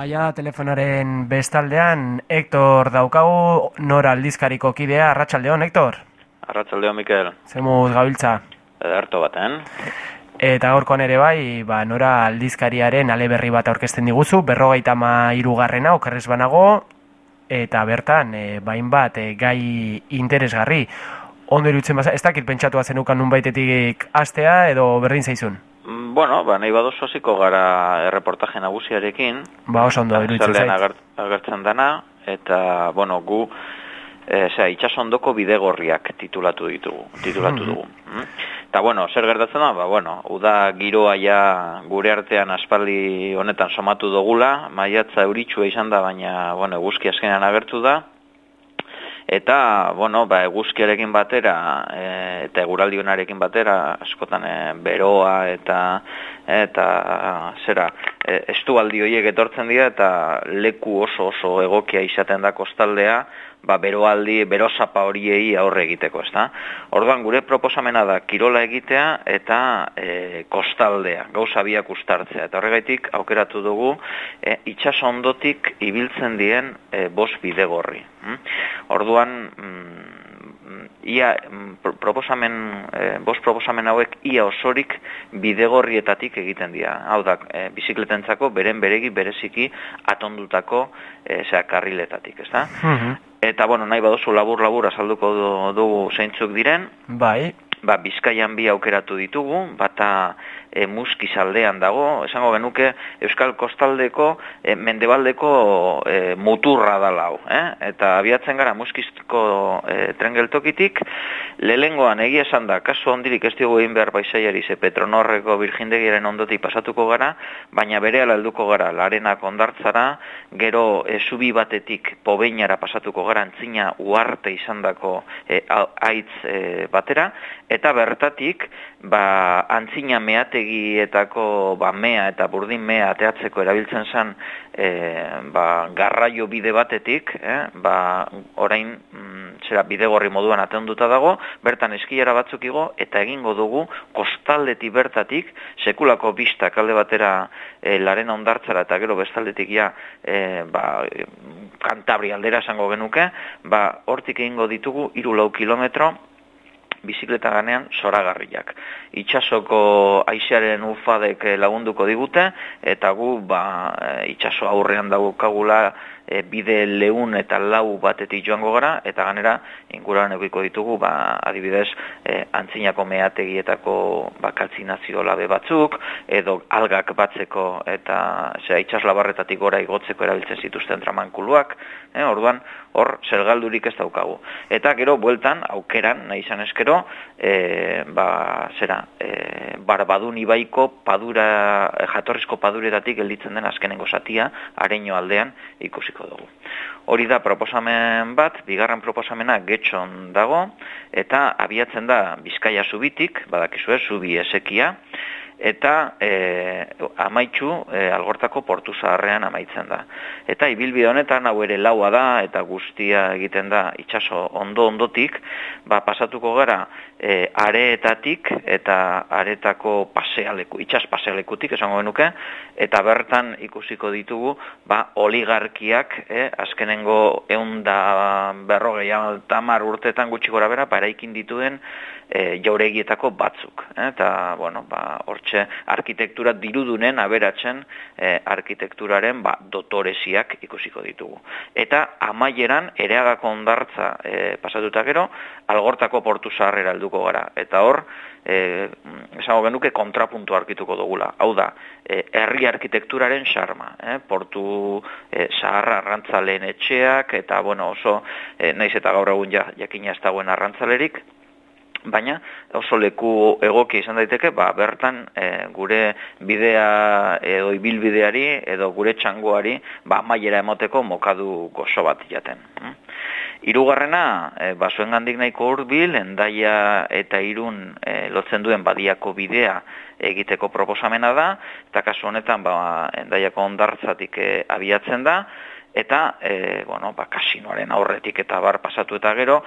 Aia telefonaren bestaldean, Hector daukagu, nora aldizkariko kidea, Arratxaldeon, Hector? Arratxaldeon, Mikel. Zemuz gabiltza? Ederto baten. Eta gaurkoan ere bai, ba, nora aldizkariaren ale berri bat aurkezten diguzu, berrogeita ma irugarrena, okerrez banago, eta bertan, e, bain bat, e, gai interesgarri. Ondo irutzen baza, ez dakit pentsatu zenukan nun baitetik astea, edo berdin zaizun? Mm, bueno, ba, nahi badoz hasiko gara erreportaje nagusiarekin. Ba, oso ondo, iruditzen zait. agertzen dana, eta, bueno, gu, e, zera, itxasondoko bidegorriak titulatu ditugu, titulatu dugu. Mm Eta, bueno, zer gertatzen da, ba, bueno, uda giroa ja gure artean aspaldi honetan somatu dugula, maiatza euritsua izan da, baina, bueno, eguzki azkenean agertu da, eta bueno, ba, eguzkiarekin batera e, eta eguraldionarekin batera askotan e, beroa eta eta zera e, estualdi horiek etortzen dira eta leku oso oso egokia izaten da kostaldea ba, beroaldi, berosapa horiei aurre egiteko, ezta? Orduan, gure proposamena da kirola egitea eta e, kostaldea, gauza biak ustartzea. Eta horregaitik, aukeratu dugu, e, ondotik ibiltzen dien e, bos bidegorri. Hm? Orduan, mm, ia mm, proposamen, e, bos proposamen hauek ia osorik bidegorrietatik egiten dira. Hau da, e, bizikletentzako beren beregi bereziki atondutako e, zera, karriletatik, ezta? Mhm. Eta, bueno, nahi baduzu labur-labur azalduko dugu zeintzuk diren. Bai. Ba, bizkaian bi aukeratu ditugu, bata e, muskizaldean dago, esango genuke Euskal Kostaldeko e, mendebaldeko e, muturra da lau, eh? eta abiatzen gara muskizko e, trengeltokitik, lehengoan egia esan da, kasu ondirik ez diogu egin behar baizaiari ze Petronorreko birjindegiaren ondoti pasatuko gara, baina bere alduko gara, larenak ondartzara, gero e, subi batetik pobeinara pasatuko gara, antzina uarte izan dako e, aitz e, batera, eta bertatik, ba, antzina meate egietako ba, mea eta burdin mea ateatzeko erabiltzen zen e, ba, garraio bide batetik, eh, ba, orain mm, zera bidegorri moduan atenduta dago, bertan eskiara batzuk igo, eta egingo dugu kostaldeti bertatik, sekulako bista kalde batera e, laren ondartzara eta gero bestaldetik ja e, ba, kantabri aldera esango genuke, ba, hortik egingo ditugu irulau kilometro, bizikleta ganean zoragarriak. Itxasoko aisearen ufadek lagunduko digute, eta gu ba, itxaso aurrean daukagula e, bide leun eta lau batetik joango gara, eta ganera inguruan egiko ditugu, ba, adibidez, e, antzinako meategietako ba, kaltzinazio labe batzuk, edo algak batzeko eta zera, itxaslabarretatik gora igotzeko erabiltzen zituzten tramankuluak, e, orduan, hor, zergaldurik ez daukagu. Eta gero, bueltan, aukeran, nahi izan eskero, e, ba, zera, e, barbadun ibaiko padura, jatorrizko paduretatik gelditzen den azkenengo satia, areño aldean ikusiko dugu. Hori da proposamen bat, bigarren proposamena getxon dago, eta abiatzen da Bizkaia zubitik, badakizue, zubi esekia, eta e, amaitzu e, algortako portu zaharrean amaitzen da. Eta ibilbide honetan hau ere laua da eta guztia egiten da itsaso ondo ondotik, ba pasatuko gara e, areetatik eta aretako pasealeku, itsas pasealekutik esango genuke eta bertan ikusiko ditugu ba oligarkiak, e, azkenengo 150 tamar urteetan gutxi gorabera paraikin dituen e, jauregietako batzuk. E, eta, bueno, ba, hortxe, arkitektura dirudunen aberatzen e, arkitekturaren ba, dotoreziak ikusiko ditugu. Eta amaieran, ereagako ondartza e, pasatuta gero, algortako portu zaharrera alduko gara. Eta hor, e, esango genuke kontrapuntu arkituko dugula. Hau da, e, herri arkitekturaren xarma. E, portu e, zaharra arrantzaleen etxeak, eta bueno, oso, e, naiz eta gaur egun ja, jakina ez dagoen arrantzalerik, baina oso leku egoki izan daiteke, ba, bertan e, gure bidea edo ibilbideari edo gure txangoari ba, maiera emoteko mokadu gozo bat jaten. Hm? Hirugarrena, e, ba, zuen gandik nahiko urbil, endaia eta irun e, lotzen duen badiako bidea egiteko proposamena da, eta kasu honetan ba, endaiako ondartzatik e, abiatzen da, eta e, bueno, ba, kasinoaren aurretik eta bar pasatu eta gero,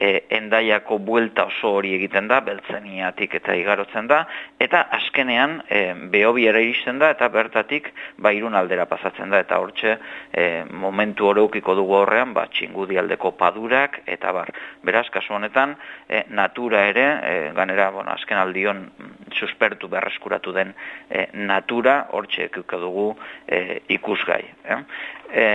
e, endaiako buelta oso hori egiten da, beltzeniatik eta igarotzen da, eta azkenean e, behobiera iristen da, eta bertatik ba, irun aldera pasatzen da, eta hortxe e, momentu horoukiko dugu horrean, ba, txingudi aldeko padurak, eta bar, beraz, kasu honetan, e, natura ere, e, ganera, bueno, azken aldion suspertu berreskuratu den e, natura, hortxe ekiko dugu e, ikusgai. Eh? E,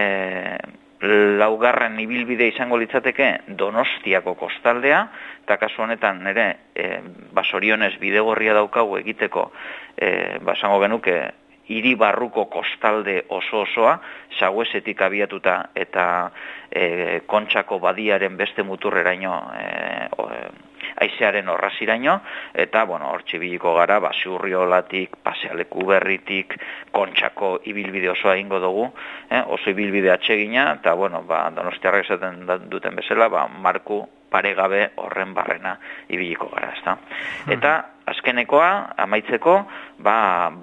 laugarren ibilbide izango litzateke Donostiako kostaldea, eta kasu honetan nire e, basorionez bidegorria daukagu egiteko e, basango genuke hiri barruko kostalde oso osoa, sauesetik abiatuta eta e, kontxako badiaren beste muturreraino e, aizearen horraziraino, eta, bueno, hor txibiliko gara, basiurriolatik, pasealeku berritik, kontxako ibilbide osoa ingo dugu, eh? oso ibilbide atsegina, eta, bueno, ba, donostiarra esaten duten bezala, ba, marku paregabe horren barrena ibiliko gara, ezta. Hmm. Eta, azkenekoa, amaitzeko, ba,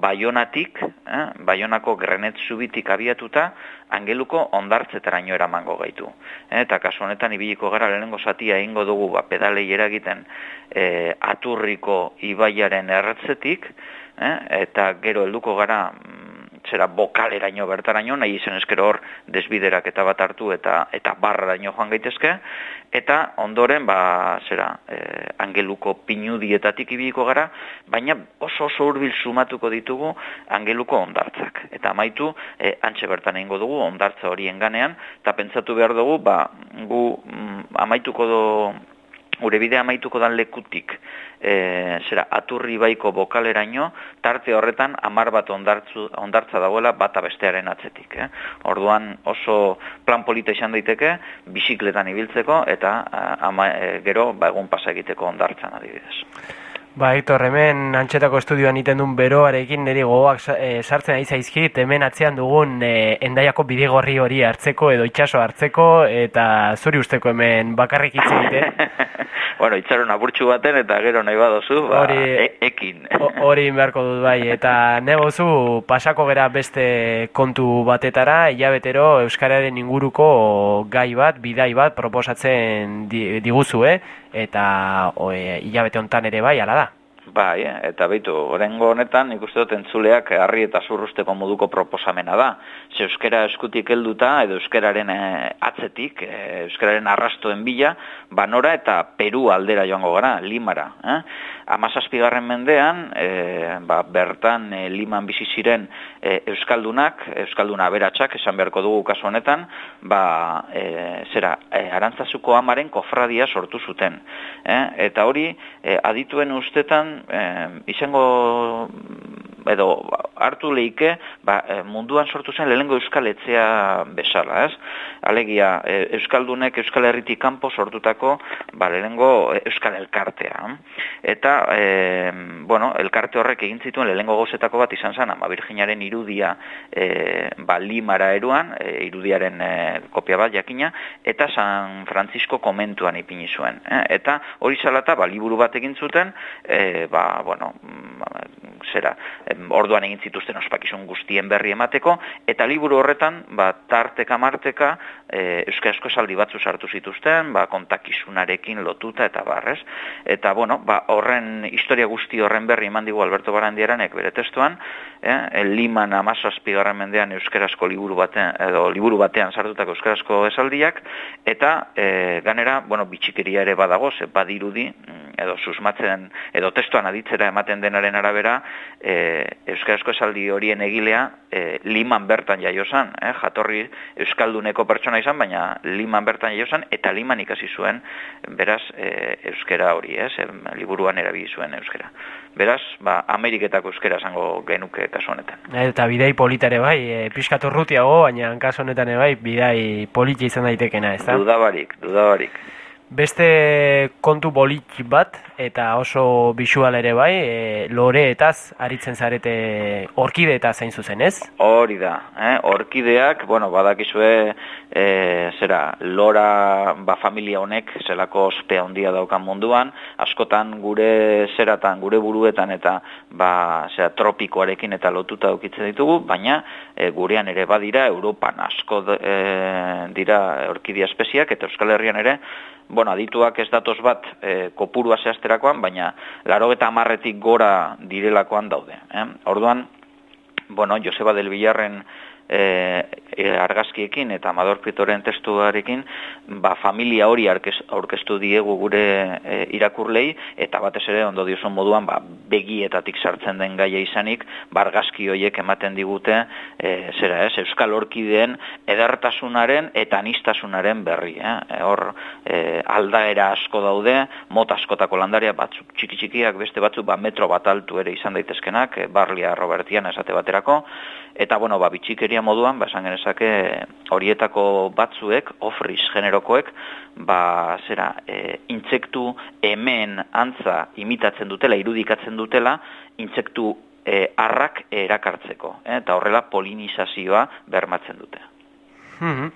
baionatik, eh, baionako grenet zubitik abiatuta, angeluko ondartzetaraino eramango gaitu. Eh, eta kasu honetan ibiliko gara lehenengo satia egingo dugu ba, pedalei eragiten e, aturriko ibaiaren erretzetik, eh, eta gero helduko gara mm, zera bokaleraino bertaraino, nahi izen eskero hor desbiderak eta bat hartu eta eta barraraino joan gaitezke, eta ondoren ba zera e, angeluko pinudietatik ibiliko gara baina oso oso hurbil sumatuko ditugu angeluko ondartzak eta amaitu e, antxe bertan eingo dugu ondartza horien ganean eta pentsatu behar dugu ba gu mm, amaituko do gure bidea amaituko dan lekutik e, zera, aturri baiko bokaleraino, tarte horretan amar bat ondartzu, ondartza dagoela bata bestearen atzetik. Eh? Orduan oso plan polita izan daiteke, bisikletan ibiltzeko eta ama, e, gero ba, egun pasa egiteko ondartzan adibidez. Ba, Hector, hemen antxetako estudioan iten duen beroarekin niri gogoak e, sartzen ari zaizkit, hemen atzean dugun e, endaiako bidegorri hori hartzeko edo itxaso hartzeko, eta zuri usteko hemen bakarrik hitz egite. bueno, itxaron aburtxu baten eta gero nahi badozu, ba, e, ekin. Hori beharko dut bai, eta negozu pasako gera beste kontu batetara, hilabetero Euskararen inguruko gai bat, bidai bat proposatzen diguzu, eh? Eta hilabete hontan ere bai, ala da? Bai, eh? eta beitu, orengo honetan nik uste dut entzuleak harri eta zurrusteko moduko proposamena da. Ze euskera eskutik helduta edo euskararen eh, atzetik, eh, euskararen arrastoen bila, banora eta Peru aldera joango gara, Limara. Eh? amazazpigarren mendean, e, ba, bertan e, liman bizi ziren e, euskaldunak, euskalduna aberatsak esan beharko dugu kasu honetan, ba, e, zera, e, arantzazuko amaren kofradia sortu zuten. E, eta hori, e, adituen ustetan, e, izango edo hartu leike ba, munduan sortu zen lehengo euskaletzea bezala, ez? Alegia, euskaldunek euskal herritik kanpo sortutako ba, lehengo euskal elkartea. Eta e, bueno, elkarte horrek egin zituen lehengo gozetako bat izan zen, ama Virginaren irudia e, ba, limara eruan, e, irudiaren e, kopia bat jakina, eta San Francisco komentuan ipini zuen. E, eta hori salata, ba, liburu bat egin zuten, e, ba, bueno, mm, zera, orduan egin zituzten ospakizun guztien berri emateko, eta liburu horretan, ba, tarteka marteka, e, euskarazko esaldi batzu sartu zituzten, ba, kontakizunarekin lotuta eta barrez. Eta, bueno, ba, horren historia guzti horren berri eman digu Alberto Barandiaranek bere testuan, eh, Liman amazazpi garren mendean euskarazko liburu batean, edo liburu batean sartutako euskarazko esaldiak, eta e, ganera, bueno, bitxikeria ere badago, ze badirudi, edo susmatzen, edo testuan aditzera ematen denaren arabera, e, euskarazko esaldi horien egilea, e, Liman bertan jaiozan, eh, jatorri euskalduneko pertsona izan, baina Liman bertan jaiozan, eta Liman ikasi zuen, beraz, e, euskera hori, ez, eh, liburuan erabili zuen euskera. Beraz, ba, Ameriketako euskera esango genuke kasu honetan. Eta bidai politare bai, e, pixkatu rutiago, baina kasu honetan bai, bidai politia izan daitekena, ez da? Dudabarik, dudabarik. Beste kontu bolit bat, eta oso bisual ere bai, e, loreetaz aritzen zarete orkide eta zain zuzen, ez? Hori da, eh? orkideak, bueno, badakizue, e, zera, lora ba, familia honek, zelako ospea handia daukan munduan, askotan gure zeratan, gure buruetan eta ba, zera, tropikoarekin eta lotuta daukitzen ditugu, baina e, gurean ere badira, Europan asko e, dira orkidia espeziak, eta Euskal Herrian ere, bueno, adituak ez datoz bat e, kopurua zehazterakoan, baina laro eta amarretik gora direlakoan daude. Eh? Orduan, bueno, Joseba del Villarren e, argazkiekin eta Amador Pritoren testuarekin ba, familia hori aurkeztu diegu gure e, irakurlei eta batez ere ondo diozun moduan ba, begietatik sartzen den gaia izanik bargazki horiek ematen digute e, zera ez, Euskal Orkideen edartasunaren eta anistasunaren berri eh? hor e, aldaera asko daude mota askotako landaria batzuk txiki txikiak beste batzuk ba, metro bat altu ere izan daitezkenak e, Barlia Robertian esate baterako eta bueno, ba, bitxikeria moduan, ba, esan genezake, horietako batzuek, ofriz generokoek, ba, zera, e, intsektu hemen antza imitatzen dutela, irudikatzen dutela, intsektu e, arrak erakartzeko, eh? eta horrela polinizazioa bermatzen dute. Hmm.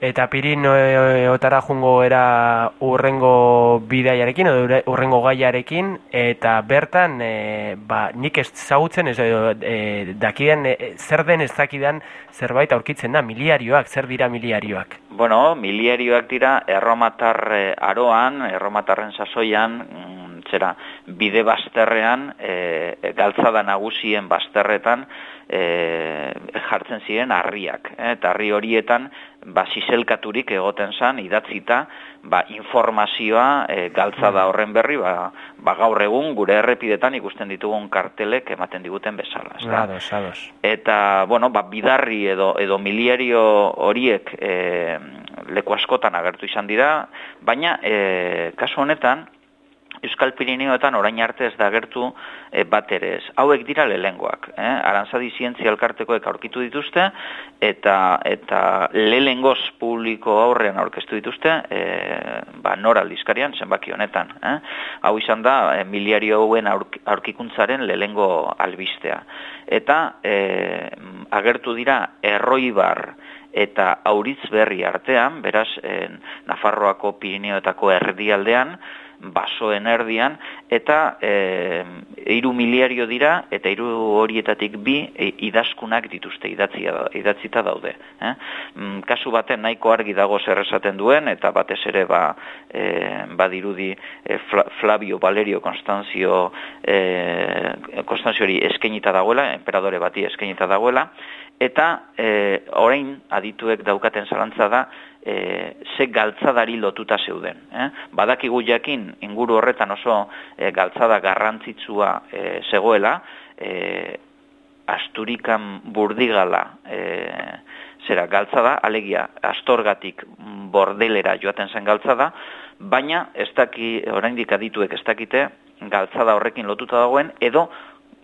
Eta Pirinotara jungo era urrengo bidaiarekin edo urrengo gaiarekin eta bertan e, ba, nik ez zagutzen ez e, dakien e, zer den ez dakidan zerbait aurkitzen da miliarioak, zer dira miliarioak? Bueno, miliarioak dira erromatar aroan, erromatarren sasoian, mm, zera, bide basterrean, e, galtzada nagusien basterretan, e, jartzen ziren harriak. E, eta harri horietan, ba, siselkaturik egoten zan, idatzita, ba, informazioa e, galtza da horren berri, ba, ba, gaur egun gure errepidetan ikusten ditugun kartelek ematen diguten bezala. Ados, Eta, bueno, ba, bidarri edo, edo milierio horiek e, leku askotan agertu izan dira, baina, e, kasu honetan, Euskal Pirineoetan orain arte ez da gertu e, bat ere ez. Hauek dira lehengoak. Eh? Arantzadi zientzia elkartekoek aurkitu dituzte, eta eta lehengoz publiko aurrean aurkeztu dituzte, e, ba, nora aldizkarian, zenbaki honetan. Eh? Hau izan da, e, miliario hauen aurkikuntzaren lehengo albistea. Eta e, agertu dira erroibar, eta auritz berri artean, beraz, e, Nafarroako Pirineoetako erdialdean, basoen erdian, eta e, iru miliario dira, eta iru horietatik bi e, idazkunak dituzte, idatzia, idatzita daude. Eh? Mm, kasu baten nahiko argi dago zer esaten duen, eta batez ere ba, e, badirudi e, Flavio Valerio Constanzio e, Constanziori eskenita dagoela, emperadore bati eskenita dagoela, eta e, orain adituek daukaten zalantza da, e, ze galtzadari lotuta zeuden. Eh? Badakigu jakin inguru horretan oso e, galtzada garrantzitsua e, zegoela, e, asturikan burdigala e, zera galtzada, alegia astorgatik bordelera joaten zen galtzada, baina ez daki, oraindik adituek ez dakite, galtzada horrekin lotuta dagoen, edo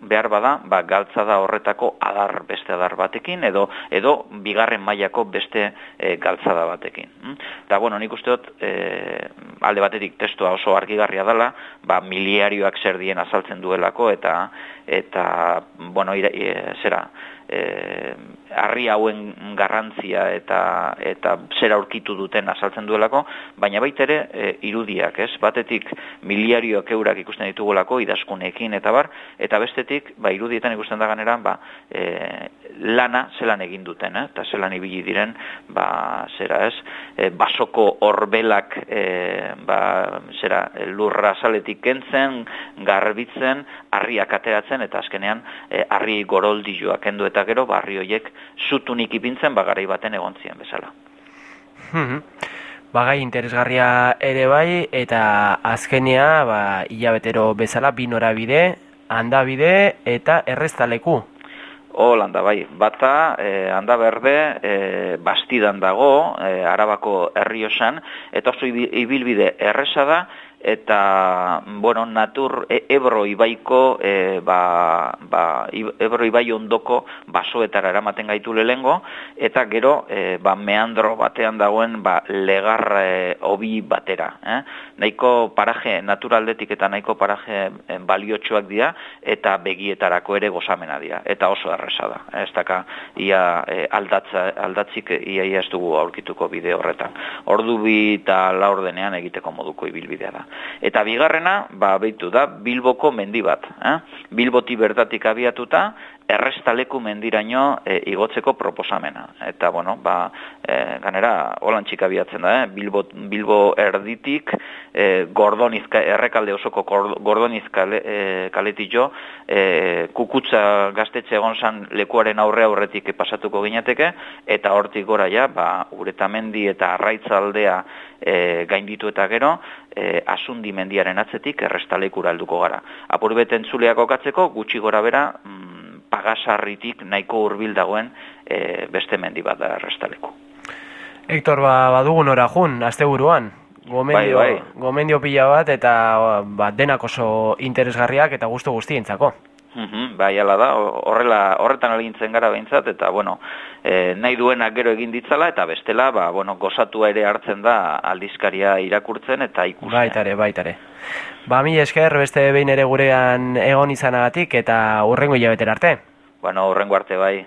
behar bada, ba, galtza da horretako adar beste adar batekin, edo edo bigarren mailako beste e, galtza da batekin. Hm? Eta, bueno, nik uste dut, e, alde batetik testua oso argigarria dela, ba, miliarioak zer dien azaltzen duelako, eta, eta bueno, ira, e, zera, e, harri hauen garrantzia eta eta zer aurkitu duten azaltzen duelako, baina baita ere e, irudiak, ez? Batetik miliarioak eurak ikusten ditugulako idazkunekin eta bar, eta bestetik ba irudietan ikusten da ganeran ba, e, lana zelan egin duten, eh? eta zelan ibili diren ba zera, ez? E, basoko horbelak e, ba zera lurra saletik kentzen, garbitzen, harriak ateratzen eta azkenean e, harri goroldioak kendu eta gero barri hoiek zutunik ipintzen bagarai baten egontzien bezala. Mhm. Bagai interesgarria ere bai eta azkenea ba ilabetero bezala bi norabide, handabide eta erreztaleku. Holanda bai, bata e, handa berde e, bastidan dago e, Arabako herriosan eta oso ibilbide erresa da eta bueno, natur e, Ebro ibaiko e, ba, ba, Ebro ibai ondoko basoetara eramaten gaitu lehengo eta gero e, ba, meandro batean dagoen ba, legar e, obi batera. Eh? Nahiko paraje naturaldetik eta nahiko paraje e, baliotxoak dira eta begietarako ere gozamena dira. Eta oso erresa da. Ez daka ia e, aldatza, aldatzik ia, ia ez dugu aurkituko bide horretan. Ordu bi eta laurdenean egiteko moduko ibilbidea da. Eta bigarrena, ba, behitu da, Bilboko mendi bat. Eh? Bilboti bertatik abiatuta, errestaleku mendiraino e, igotzeko proposamena. Eta, bueno, ba, e, ganera, holan txika biatzen da, eh? Bilbo, Bilbo erditik, e, gordonizka, errekalde osoko gordoniz kale, e, kaletillo, e, kukutza gaztetxe egon zan lekuaren aurre aurretik pasatuko ginateke, eta hortik gora ja, ba, uretamendi eta arraitzaldea e, gainditu eta gero, e, asundi mendiaren atzetik errestalekura helduko gara. Apurbeten zuleak okatzeko, gutxi gora bera, mm, pagasarritik nahiko hurbil dagoen e, beste mendi bat da errestaleku. Hector, ba, badugun ora jun, azte buruan, gomendio, bai, bai. gomendio pila bat eta ba, denak oso interesgarriak eta gustu guztientzako. Mm bai, ala da, horrela, horretan alintzen gara behintzat, eta, bueno, e, nahi duenak gero egin ditzala, eta bestela, ba, bueno, gozatu ere hartzen da aldizkaria irakurtzen eta ikusten. Baitare, baitare. Ba, mi esker, beste behin ere gurean egon izanagatik, eta urrengo hilabetera arte. Bueno, urrengo arte, bai.